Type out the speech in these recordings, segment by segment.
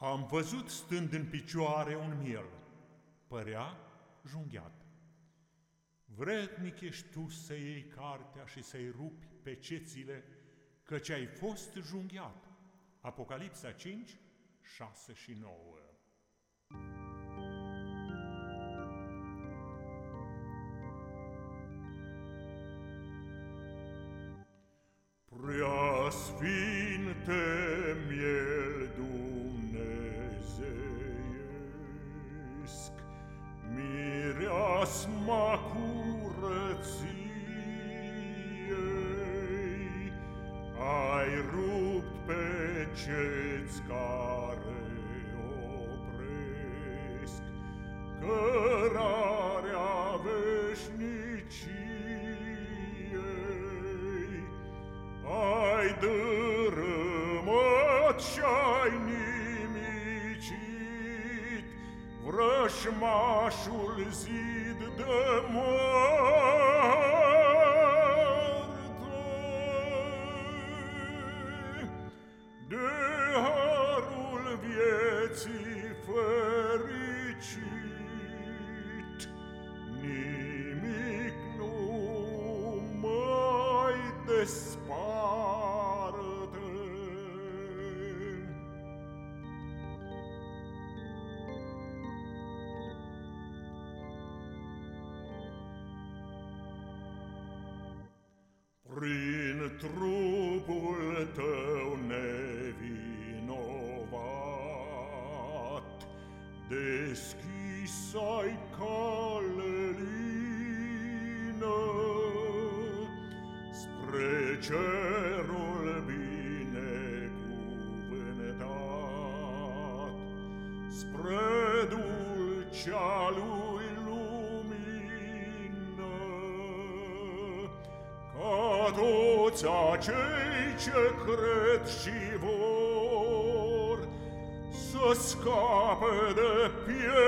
Am văzut stând în picioare un miel, părea junghiat. Vrednic ești tu să iei cartea și să-i rupi pe cețile, căci ai fost junghiat. Apocalipsa 5, 6 și 9 Prea sfinte curăției, ai rupt pe ceți care opresc cărarea veșniciei, ai dărâmat vrășmașul zid de moarte. deschisai calelina spre cerul binecuvântat spre dulcea lui lumina, ca toți acei ce cred și vor suo scopo the pier.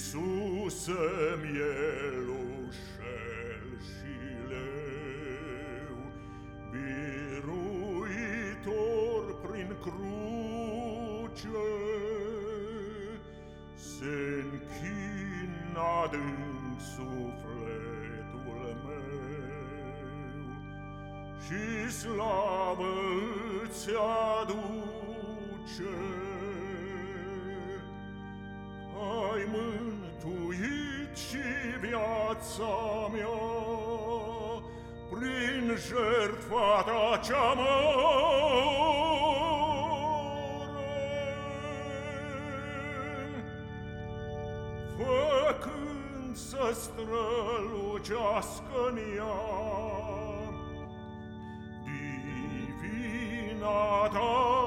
Iisuse, mielușel și leu, Biruitor prin cruce, Se-nchin adânc sufletul meu Și slavă îți aduce. Ai tu ici viața mea, prin jertfa ta cea mare. Făcând să strălucească-n ea, divina ta